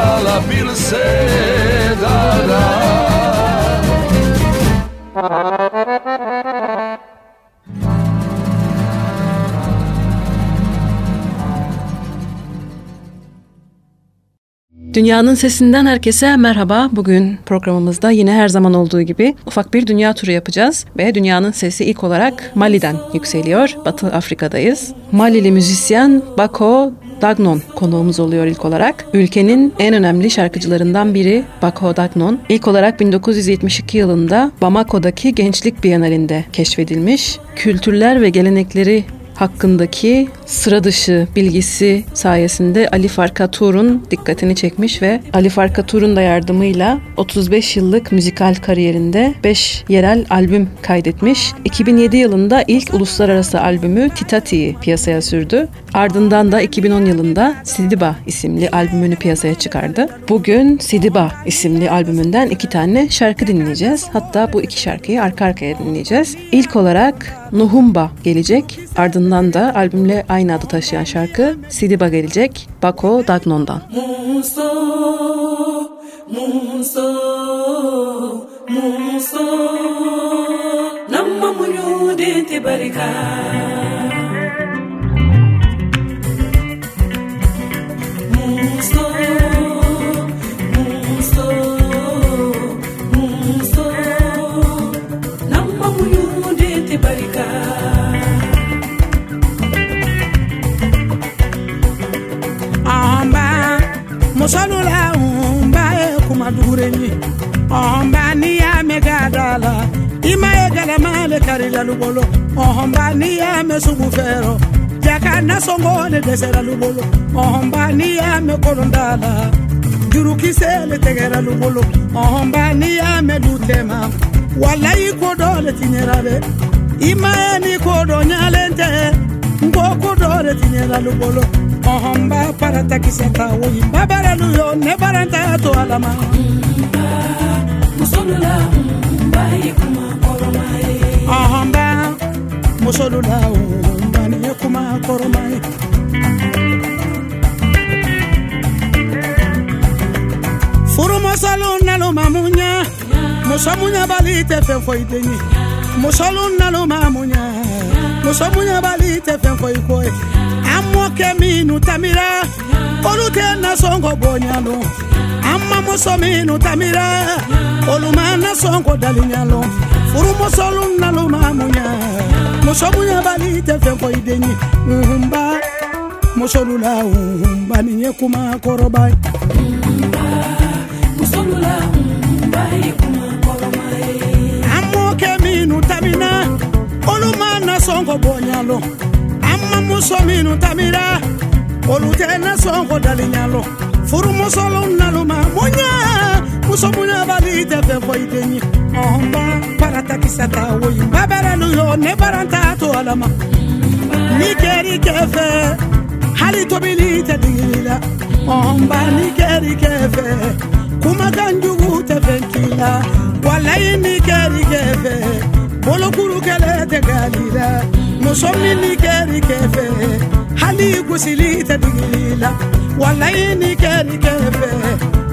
poljubiti dala, bil se dala Dünyanın Sesinden herkese merhaba. Bugün programımızda yine her zaman olduğu gibi ufak bir dünya turu yapacağız. Ve Dünyanın Sesi ilk olarak Mali'den yükseliyor. Batı Afrika'dayız. Malili müzisyen Bako Dagnon konuğumuz oluyor ilk olarak. Ülkenin en önemli şarkıcılarından biri Bako Dagnon. İlk olarak 1972 yılında Bamako'daki Gençlik Bienalinde keşfedilmiş. Kültürler ve gelenekleri hakkındaki sıra dışı bilgisi sayesinde Ali Farkatur'un dikkatini çekmiş ve Ali Farkatur'un da yardımıyla 35 yıllık müzikal kariyerinde 5 yerel albüm kaydetmiş. 2007 yılında ilk uluslararası albümü Titati'yi piyasaya sürdü. Ardından da 2010 yılında Sidiba isimli albümünü piyasaya çıkardı. Bugün Sidiba isimli albümünden iki tane şarkı dinleyeceğiz. Hatta bu iki şarkıyı arka arkaya dinleyeceğiz. İlk olarak Nuhumba gelecek. Ardından da albümle aynı adı taşıyan şarkı Sidiba gelecek. Bako Dagnon'dan. Muso, Muso, Muso, Namma munyu dente solola mba kuma dugurenye mba ni ya mega dala. Ima e gala male karila lubolo. Mba fero. Jaka na songo le desera lubolo. Mba ni juru kisele tegera lubolo. Mba ni ya me dutema wallahi ko dole tinyera de nyalente. Ngoko dole tinyera lubolo. ohomba parata kiseta oyi babarelu yo ne baranta to alama. Musolula mba yekuma koroma ye. Ohomba musolula mba yekuma koroma ye. Furumusolun naluma munya muso munya bali tɛ fɛn fɔ deni, den ye musolun naluma munya muso munya bali tɛ fɛn fɔ i mɔkɛ minnu tamira. Olu tɛ nasɔngɔ bonya lon an mamuso minnu tamira. Olu ma nasɔngɔ dalinya lon furumusolun naluma muɲa muso muɲabali tɛ fɛn fɔ i den ye nhunba musolu la nhunba nin ye kuma kɔrɔba ye an mɔkɛ minnu tamina. Olu ma nasɔngɔ bonya mamuso minnu tamira olu tɛ nasɔngɔ dalinya lon furumusolon naluma muɲa muso muɲabali tɛ fɛn fɔ i den ye ɔnba paratakisa ta woyi. Babɛrɛlu yo ne baranta to ala ma ni kɛri kɛfɛ hali tobili tɛ digili la ɔnba ni kɛri kɛfɛ kumakan jugu tɛ fɛn k'i la walayi ni kɛri kɛfɛ bolokuru kɛlɛ tɛ gali la muso min ni kɛri kɛfɛ hali gosili tɛ digili la walayi ni kɛri kɛfɛ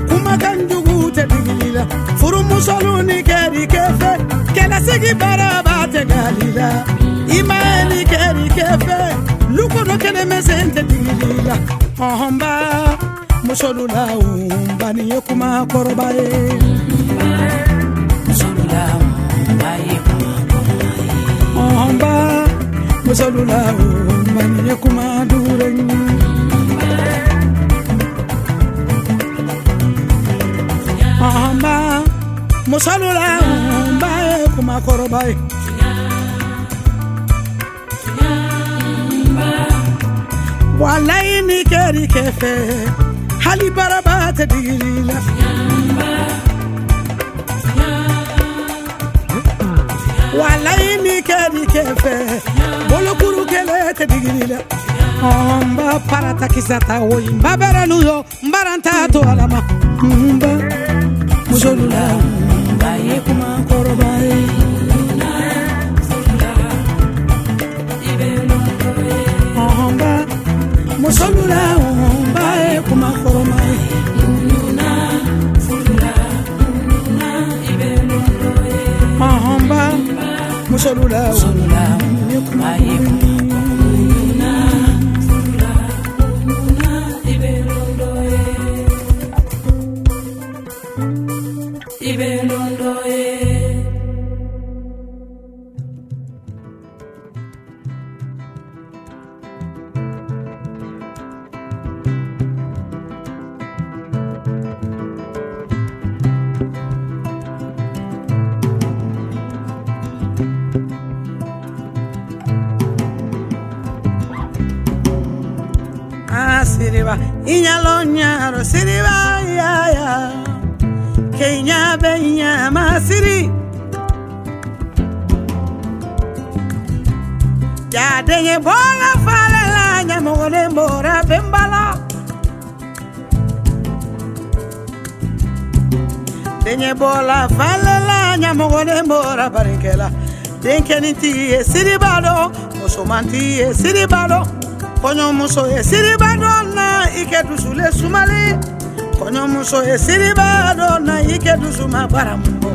kumakan jugu tɛ digili la furumusolw ni kɛri kɛfɛ kɛlɛsegi baaraba tɛ gali la i ma ye ni kɛri kɛfɛ lukɔnɔ kɛnɛmɛsɛn tɛ digili la ɔhɔnba musolu la umba ni ye kuma kɔrɔba ye ɔhɔnba musolu la umba ni ye kuma وسلولاه من يكما دورا أما مسلولاه ما يكما قرباي walayi ni kɛri kɛfɛ hali baraba tɛ digili la. walayi ni kɛri kɛfɛ. Bolokuru kɛlɛ tɛ digiri la n ba parata kisa ta woyi n ba bɛrɛ nu yo n bara n ta to ala ma n ba musolu la n ba ye kuma kɔrɔba ye n ba musolu la n ba ye kuma kɔrɔba ye solulawo mayeku nyamore mbora barikela. Denkeninti ye siribado, musomanti ye siribado. kɔɲɔmuso ye siriba dɔ na i kɛ dusule sumali. Kɔɲɔmuso ye siriba dɔ na i kɛ dusuma baramu bɔ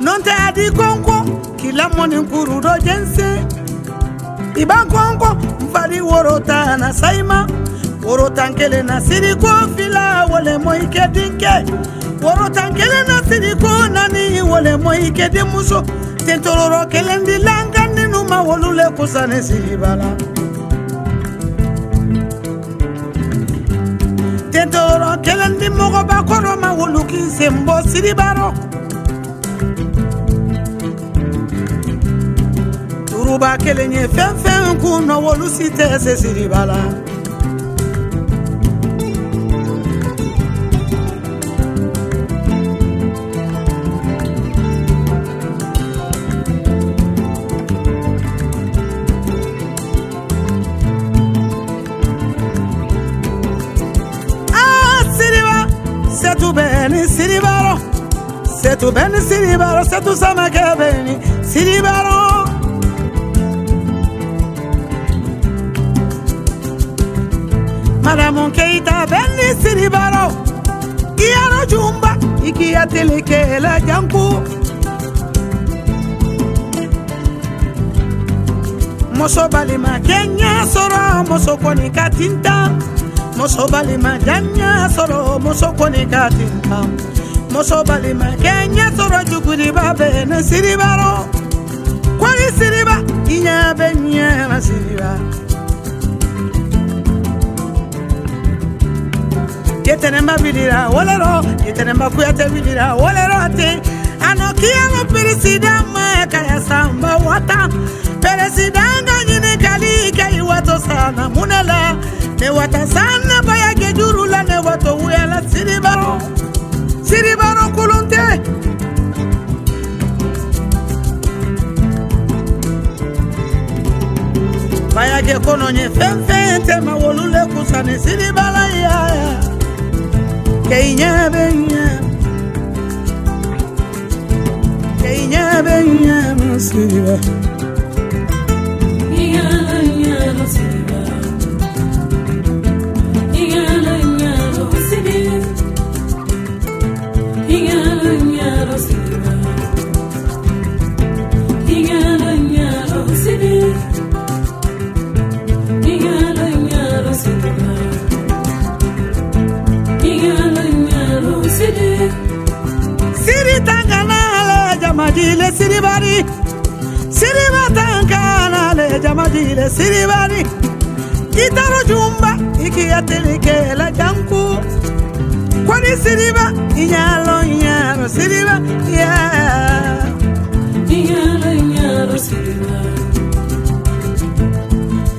nɔntɛ a di kɔnkɔ k'i lamɔni kuru dɔ jɛnse i b'a kɔnkɔ n fari woro ta na sayima woro tan kelen na siriko fila walemo i kɛ denkɛ woro tan kelen na siriko nani walemo i kɛ denmuso tentororo kelen di lankandinu ma wolu le kusa ne siriba la tentoro kelen di mɔgɔba kɔrɔ ma wolo k'i sen bɔ siribaro. Turuba kelen ye fɛn fɛn kun nɔ wolu si tɛ se siriba la tu bene si libero se tu sai che bene si libero Madame Keita bene si libero Ia no giumba iki atele che la janku Moso balima kenya soro moso koni katinta Moso balima janya soro moso koni katinta muso balima kɛ ɲɛ sɔrɔ juguriba bɛ ne siribaro kɔni siriba i ɲɛ bɛ ɲɛ na siriba. Yetenema bilira wolero. Yetenema kuyate bilira wolero te ano kiyalo peresida ma kaya samba wata. Peresida nga ɲinikali kɛ i sana munɛ ne wata baya kɛ juru la ne wato wuyala siribaro siribaro kulun tɛ baya kɛ kɔnɔ ye fɛn fɛn tɛ ma wolu le kusa ni siribala yaya kɛ i ɲɛ bɛ ɲɛ kɛ i ɲɛ bɛ ɲɛ ma siriba jamajile siribari siriba tankana le jamajile siribari itaro jumba ikiyatelikela janku kwani siriba inyalo inyaro siriba yeah. inyalo inyaro siriba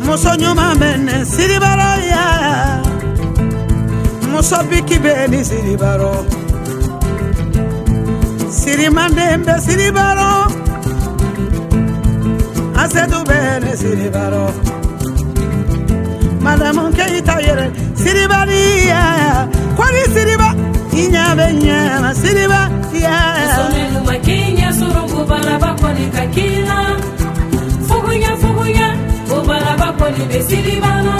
musonyo mamene siribaro ya yeah. musobiki beni siribaro sirimandembe siribaro asetu bene siribaro madamu keita yere siribariya kwari siriba inyabe nyama siriba yasomelumakinya surungu balabakonika kila. Fugunya fugunya ubalabakoni besiribano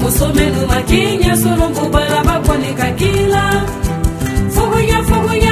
musomenu makinya surungu balabakonika kila. Fugunya fugunya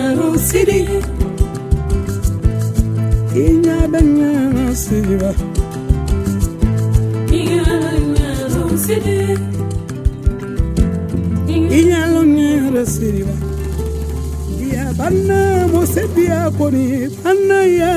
siriba i ɲɛ bɛ ɲɛna siriba Inyalo inyalo siriba i ɲɛlo ɲɛrɛ siriba ya banna mosebiya koni banna ya.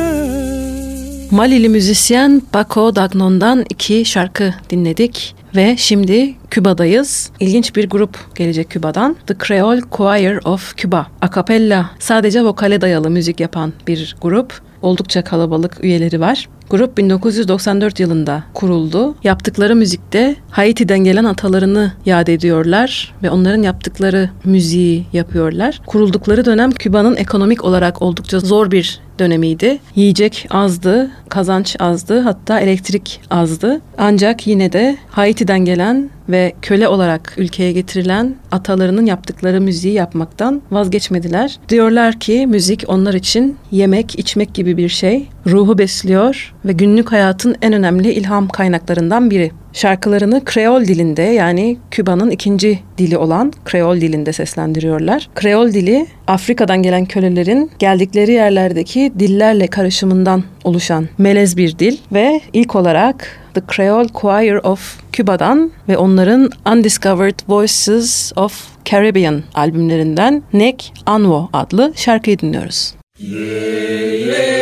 Malili müzisyen Paco Dagnon'dan iki şarkı dinledik ve şimdi Küba'dayız. İlginç bir grup gelecek Küba'dan. The Creole Choir of Cuba. Akapella, sadece vokale dayalı müzik yapan bir grup. Oldukça kalabalık üyeleri var. Grup 1994 yılında kuruldu. Yaptıkları müzikte Haiti'den gelen atalarını yad ediyorlar ve onların yaptıkları müziği yapıyorlar. Kuruldukları dönem Küba'nın ekonomik olarak oldukça zor bir dönemiydi. Yiyecek azdı, kazanç azdı, hatta elektrik azdı. Ancak yine de Haiti'den gelen ve köle olarak ülkeye getirilen atalarının yaptıkları müziği yapmaktan vazgeçmediler. Diyorlar ki müzik onlar için yemek, içmek gibi bir şey. Ruhu besliyor ve günlük hayatın en önemli ilham kaynaklarından biri. Şarkılarını Kreol dilinde yani Küba'nın ikinci dili olan Kreol dilinde seslendiriyorlar. Kreol dili Afrika'dan gelen kölelerin geldikleri yerlerdeki dillerle karışımından oluşan melez bir dil ve ilk olarak The Creole Choir of Cuba'dan ve onların Undiscovered Voices of Caribbean albümlerinden Nek Anwo adlı şarkıyı dinliyoruz. Yeah.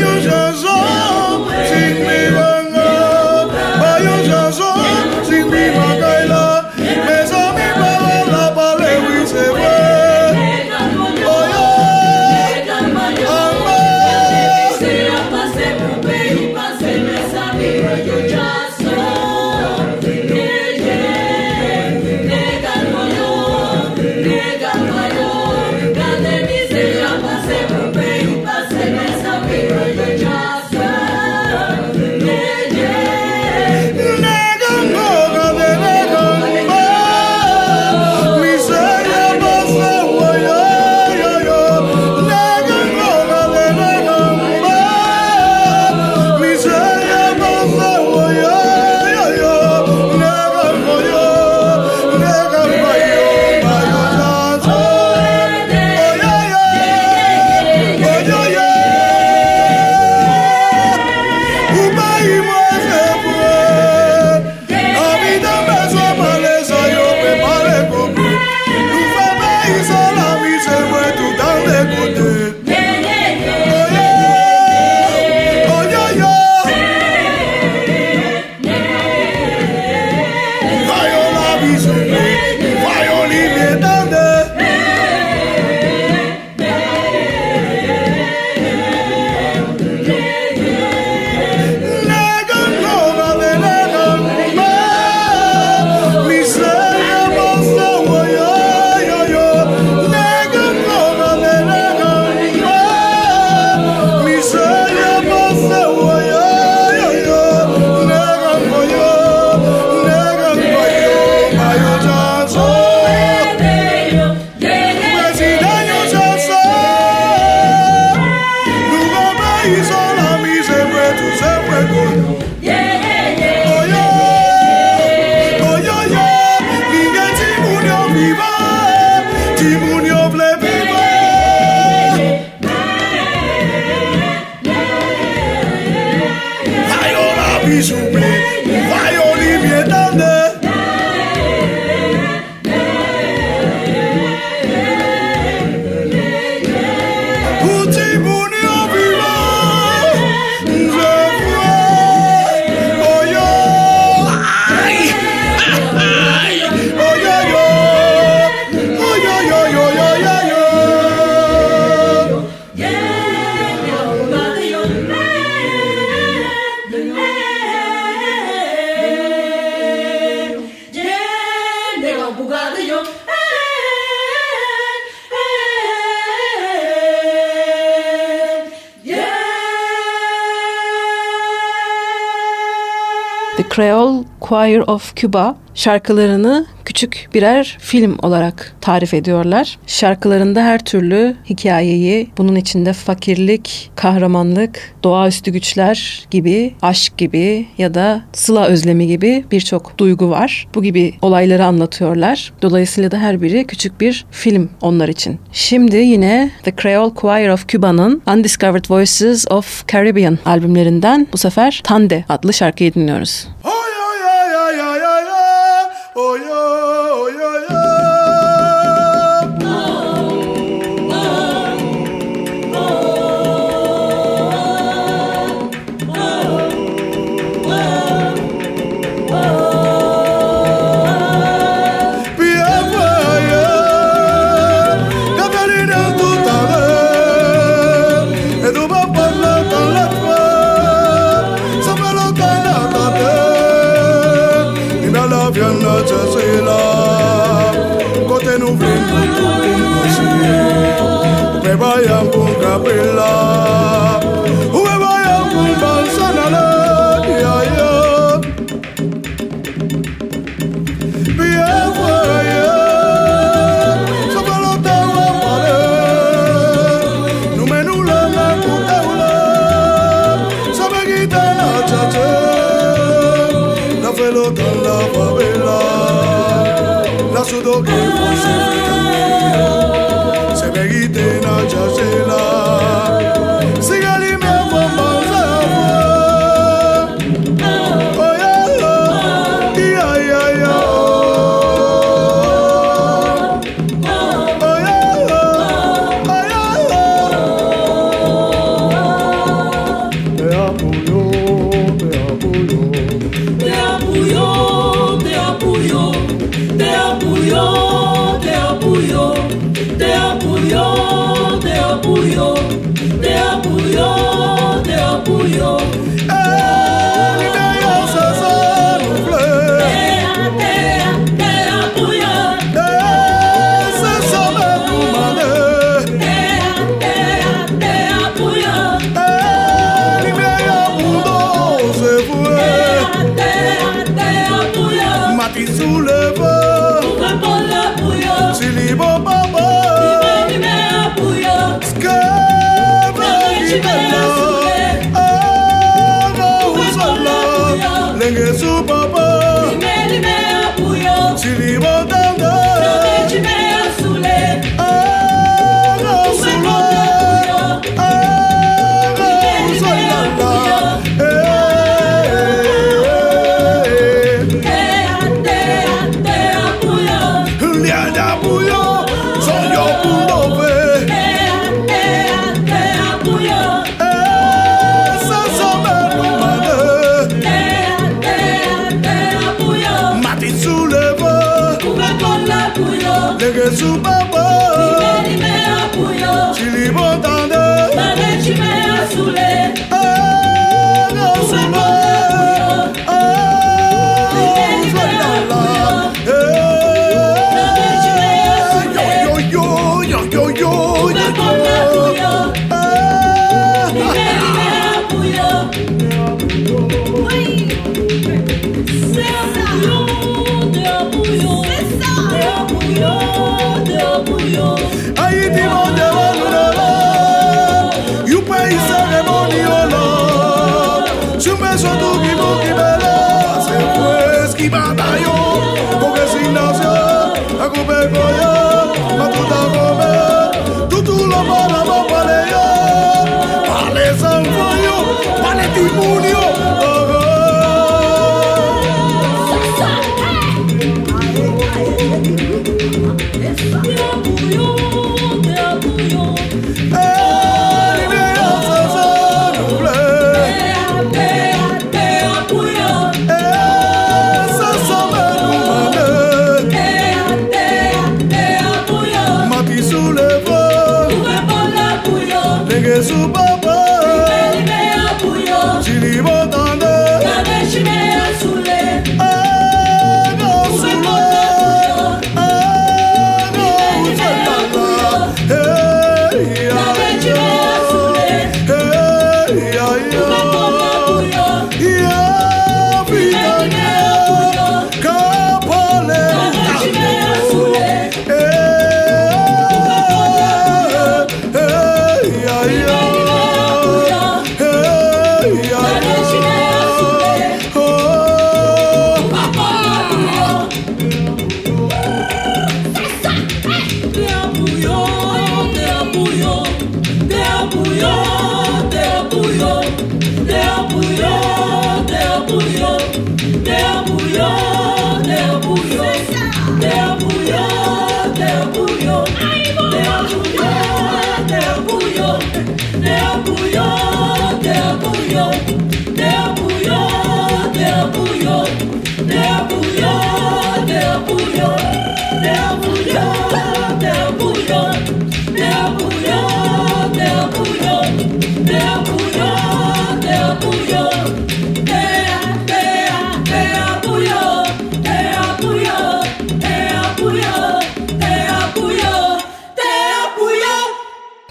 usual Year of Cuba şarkılarını küçük birer film olarak tarif ediyorlar. Şarkılarında her türlü hikayeyi bunun içinde fakirlik, kahramanlık, doğaüstü güçler gibi, aşk gibi ya da sıla özlemi gibi birçok duygu var. Bu gibi olayları anlatıyorlar. Dolayısıyla da her biri küçük bir film onlar için. Şimdi yine The Creole Choir of Cuba'nın Undiscovered Voices of Caribbean albümlerinden bu sefer Tande adlı şarkıyı dinliyoruz.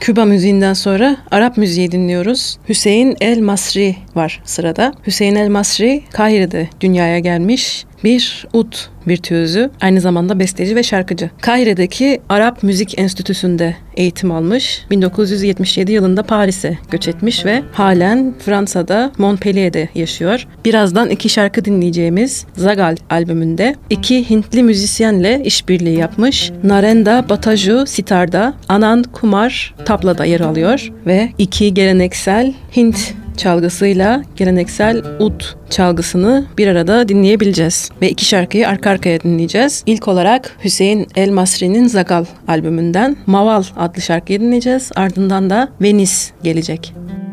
Küba müziğinden sonra Arap müziği dinliyoruz. Hüseyin El Masri var sırada. Hüseyin El Masri Kahire'de dünyaya gelmiş bir ut virtüözü, aynı zamanda besteci ve şarkıcı. Kahire'deki Arap Müzik Enstitüsü'nde eğitim almış. 1977 yılında Paris'e göç etmiş ve halen Fransa'da Montpellier'de yaşıyor. Birazdan iki şarkı dinleyeceğimiz Zagal albümünde iki Hintli müzisyenle işbirliği yapmış. Narenda Bataju sitarda, Anand Kumar tablada yer alıyor ve iki geleneksel Hint çalgısıyla geleneksel ud çalgısını bir arada dinleyebileceğiz. Ve iki şarkıyı arka arkaya dinleyeceğiz. İlk olarak Hüseyin El Masri'nin Zagal albümünden Maval adlı şarkıyı dinleyeceğiz. Ardından da Venice gelecek. Müzik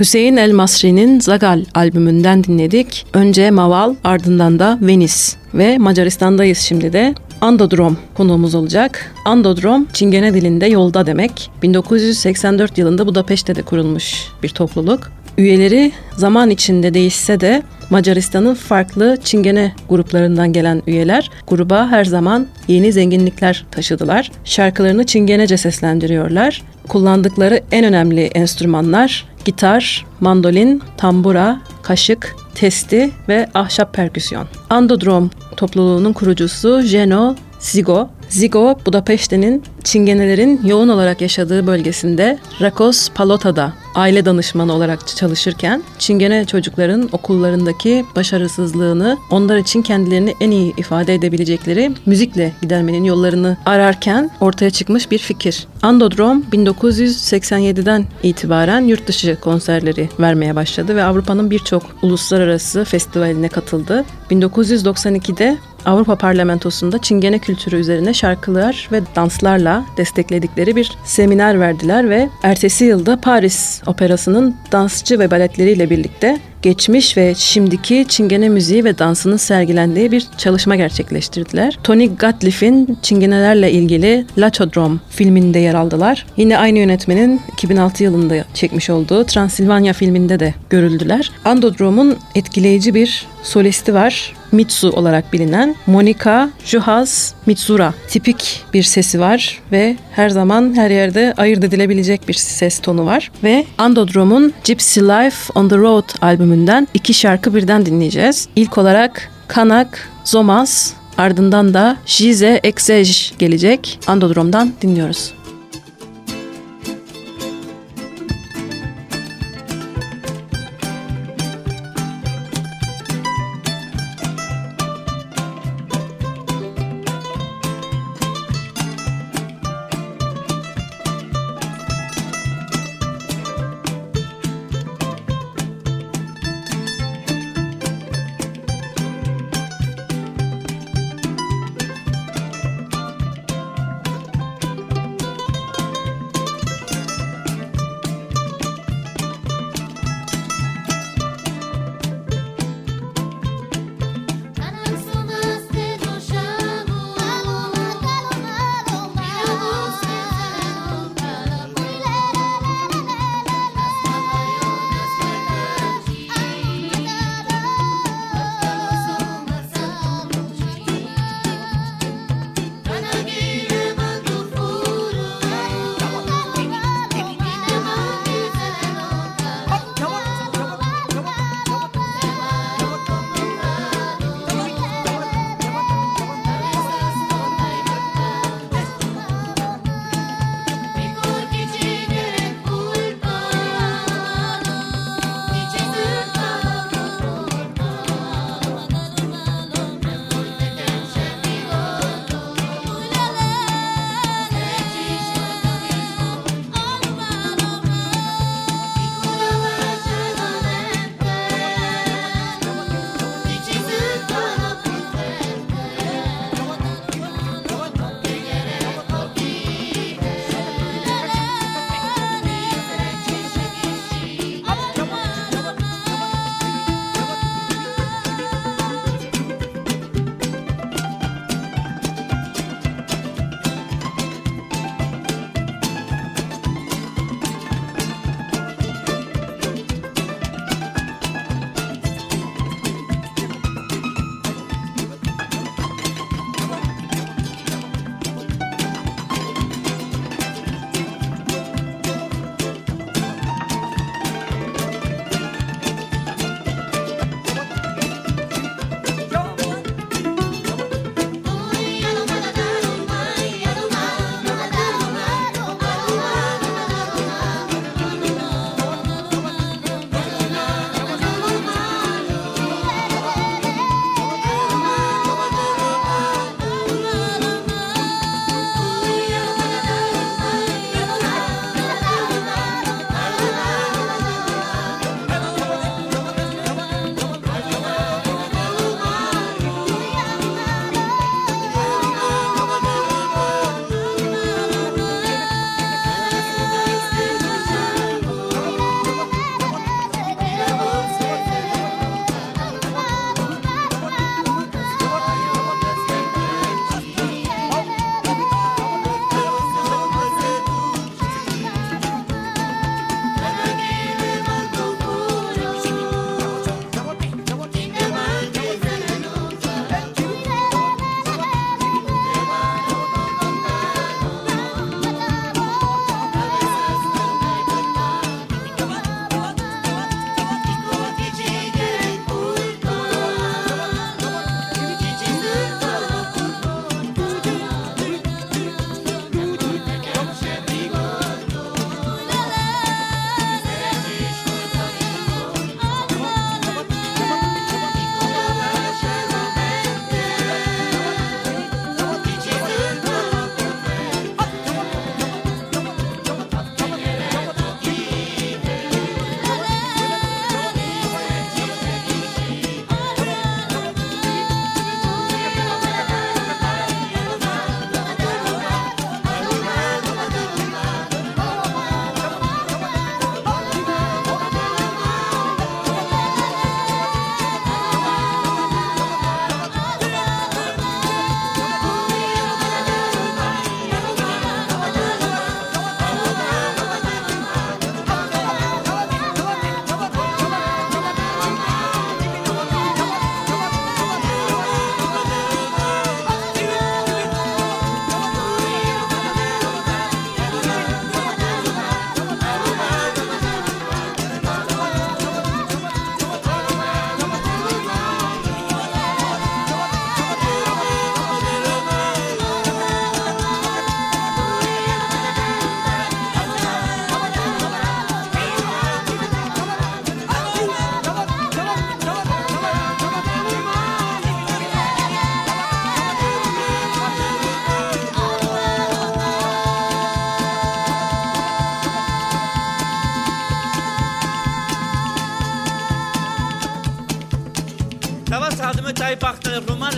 Hüseyin El Masri'nin Zagal albümünden dinledik. Önce Maval ardından da Venice ve Macaristan'dayız şimdi de. Andodrom konuğumuz olacak. Andodrom Çingene dilinde yolda demek. 1984 yılında Budapeşte'de kurulmuş bir topluluk. Üyeleri zaman içinde değişse de Macaristan'ın farklı Çingene gruplarından gelen üyeler gruba her zaman yeni zenginlikler taşıdılar. Şarkılarını Çingenece seslendiriyorlar. Kullandıkları en önemli enstrümanlar gitar, mandolin, tambura, kaşık, testi ve ahşap perküsyon. Andodrom topluluğunun kurucusu Jeno Zigo. Zigo, Budapeşte'nin Çingenelerin yoğun olarak yaşadığı bölgesinde Rakos Palota'da aile danışmanı olarak çalışırken Çingene çocukların okullarındaki başarısızlığını onlar için kendilerini en iyi ifade edebilecekleri müzikle gidermenin yollarını ararken ortaya çıkmış bir fikir. Andodrom 1987'den itibaren yurt dışı konserleri vermeye başladı ve Avrupa'nın birçok uluslararası festivaline katıldı. 1992'de Avrupa Parlamentosu'nda Çingene kültürü üzerine şarkılar ve danslarla destekledikleri bir seminer verdiler ve ertesi yılda Paris Operası'nın dansçı ve baletleriyle birlikte geçmiş ve şimdiki Çingene müziği ve dansının sergilendiği bir çalışma gerçekleştirdiler. Tony Gatliff'in Çingenelerle ilgili Lachodrom filminde yer aldılar. Yine aynı yönetmenin 2006 yılında çekmiş olduğu Transilvanya filminde de görüldüler. Andodrom'un etkileyici bir solisti var. Mitsu olarak bilinen Monika Juhas Mitsura tipik bir sesi var ve her zaman her yerde ayırt edilebilecek bir ses tonu var ve Andodrom'un Gypsy Life on the Road albümünden iki şarkı birden dinleyeceğiz. İlk olarak Kanak Zomas ardından da Jize Exej gelecek. Andodrom'dan dinliyoruz.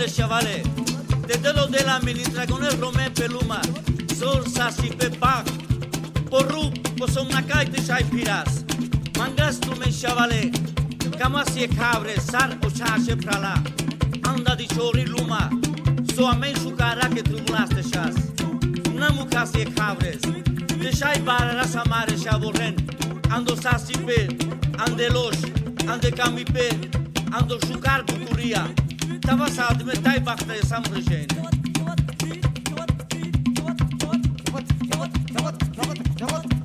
Chavales, chavales, de los de la administración Romé Peluma, Sol Sasi Pepac, Porru, Posomnacay de Shaipiras, Mangas tu, Tumen, chavales, Camasi Cabre, Sar Ochache Prala, Anda de Chori Luma, Soamen Shukara que tribunas de Shas, Namucasi Cabres, de Shaibara Rasamare Shaborren, Ando Sasi Pe, Andelosh, Ande Camipe, Ando Shukar Bucuria, tava sadu me taj bakta je sam vrženje. Tavat, tavat, tavat, tavat, tavat, tavat, tavat, tavat, tavat, tavat, tavat,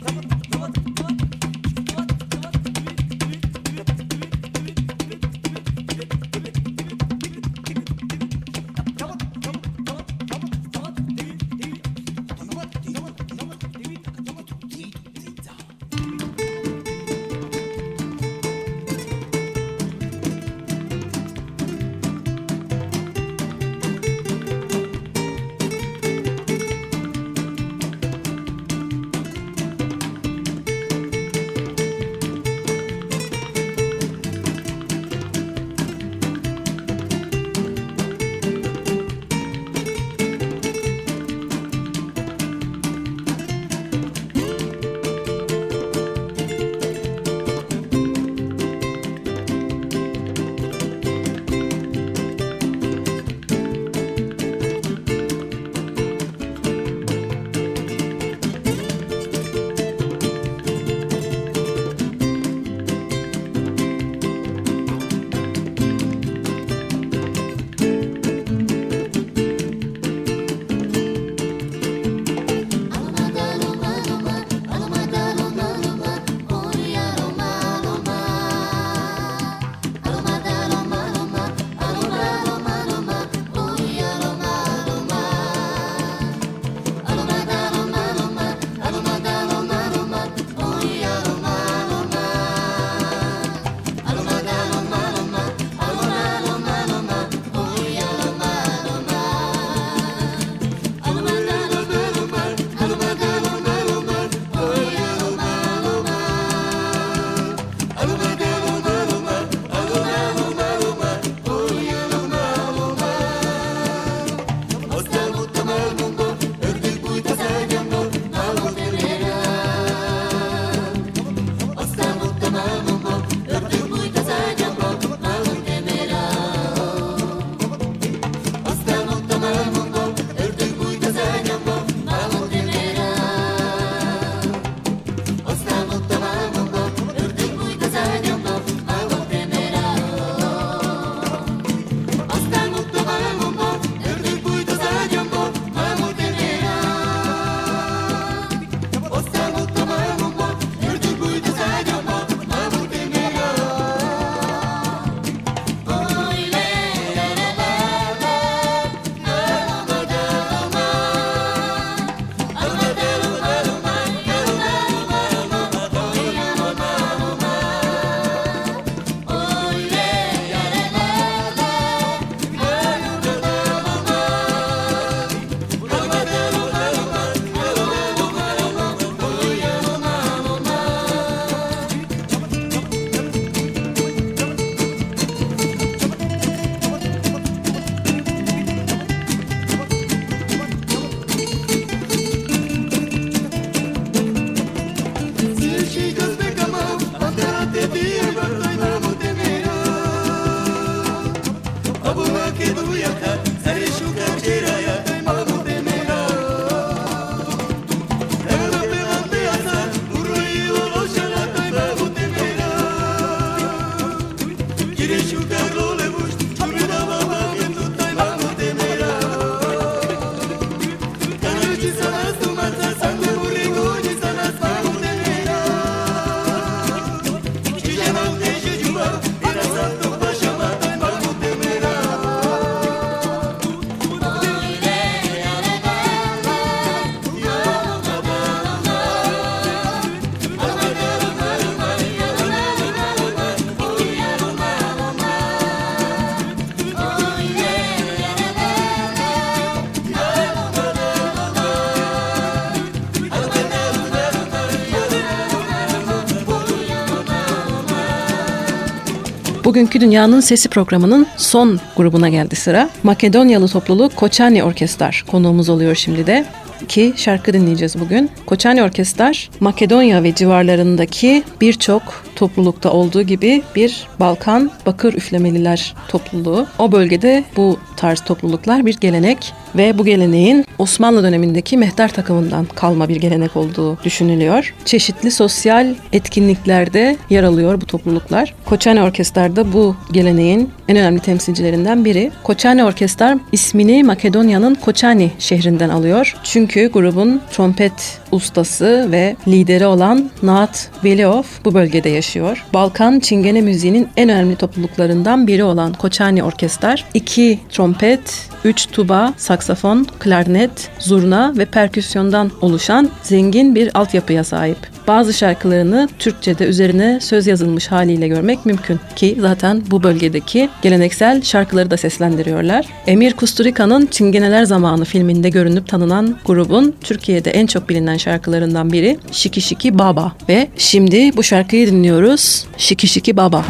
Bugünkü Dünyanın Sesi programının son grubuna geldi sıra. Makedonyalı topluluk Koçani Orkestrar konuğumuz oluyor şimdi de ki şarkı dinleyeceğiz bugün. Koçani Orkestrar, Makedonya ve civarlarındaki birçok toplulukta olduğu gibi bir Balkan bakır üflemeliler topluluğu. O bölgede bu tarz topluluklar bir gelenek ve bu geleneğin Osmanlı dönemindeki mehter takımından kalma bir gelenek olduğu düşünülüyor. Çeşitli sosyal etkinliklerde yer alıyor bu topluluklar. Koçani Orkestrar da bu geleneğin en önemli temsilcilerinden biri. Koçani Orkestrar ismini Makedonya'nın Koçani şehrinden alıyor. Çünkü grubun trompet ustası ve lideri olan Naat Veliov bu bölgede yaşıyor. Balkan Çingene müziğinin en önemli topluluklarından biri olan Koçani Orkestrar iki trompet, üç tuba, saksafon, klarnet, zurna ve perküsyondan oluşan zengin bir altyapıya sahip. Bazı şarkılarını Türkçe'de üzerine söz yazılmış haliyle görmek mümkün ki zaten bu bölgedeki geleneksel şarkıları da seslendiriyorlar. Emir Kusturica'nın Çingeneler Zamanı filminde görünüp tanınan grubun Türkiye'de en çok bilinen şarkılarından biri Şiki Şiki Baba ve şimdi bu şarkıyı dinliyoruz. Şiki Şiki Baba.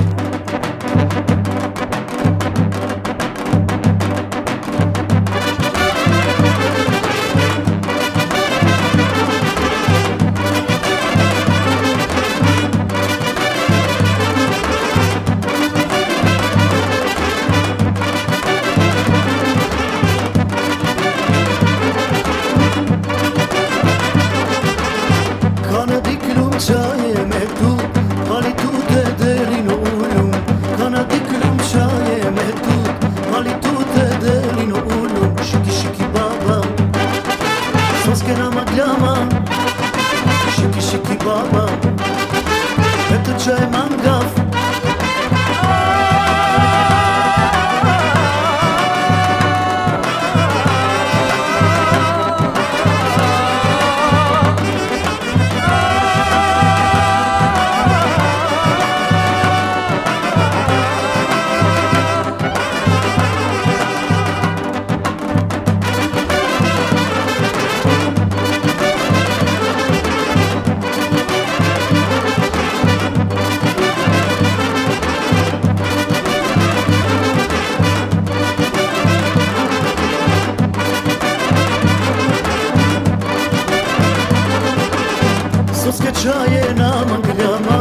çaje nama gljama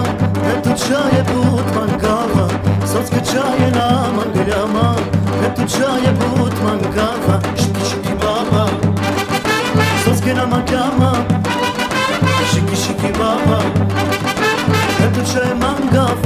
Eto çaje but mankava Sotske çaje nama gljama Eto çaje but mankava Shiki shiki baba. Sotske nama gljama Shiki shiki baba. Eto çaje mangava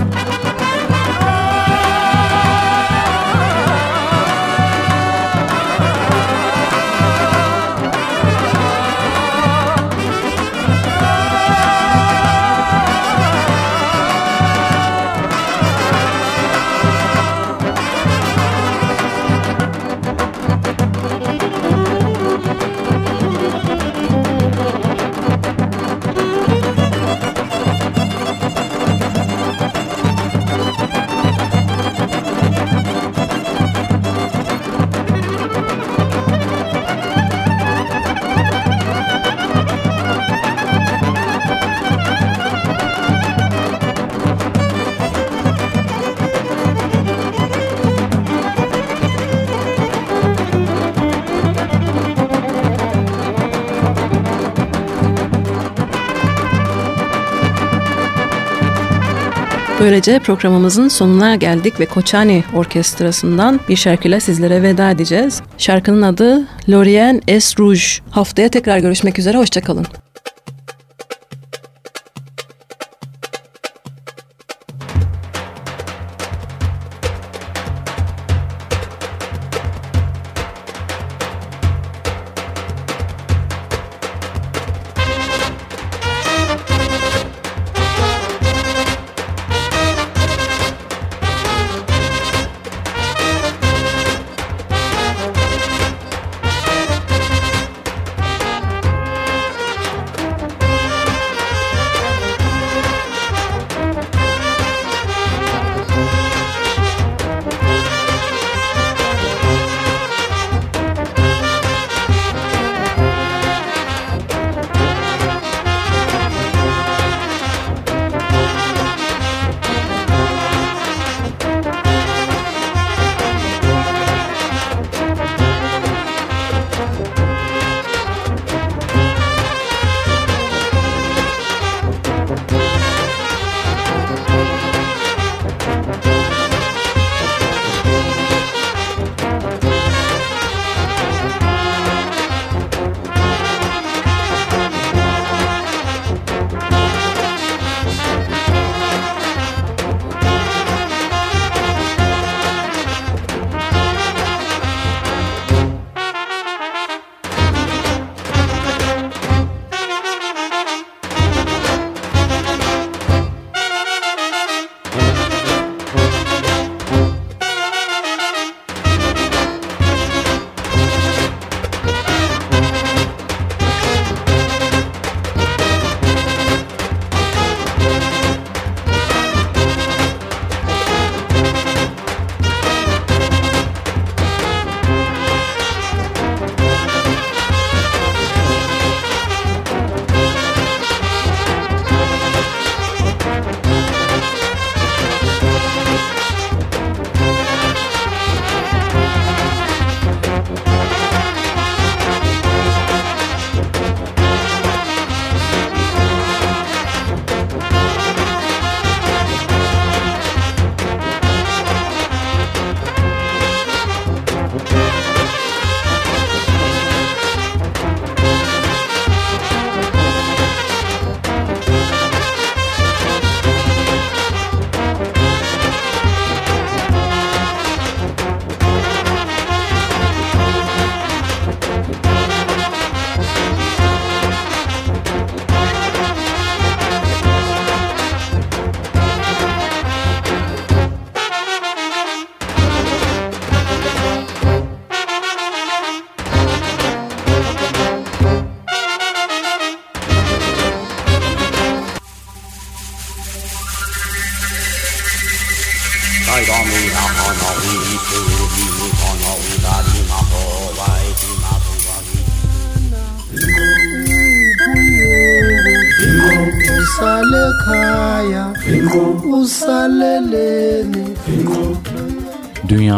Böylece programımızın sonuna geldik ve Koçani Orkestrası'ndan bir şarkıyla sizlere veda edeceğiz. Şarkının adı Lorient Es Rouge. Haftaya tekrar görüşmek üzere, hoşçakalın.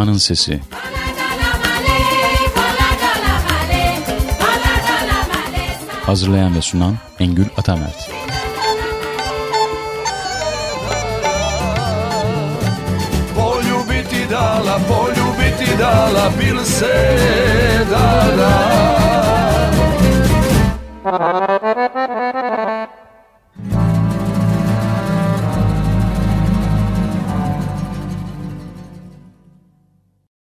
Dünyanın Sesi. Hazırlayan ve sunan Engül Atamert. Poljubiti dala, poljubiti dala, bil se dala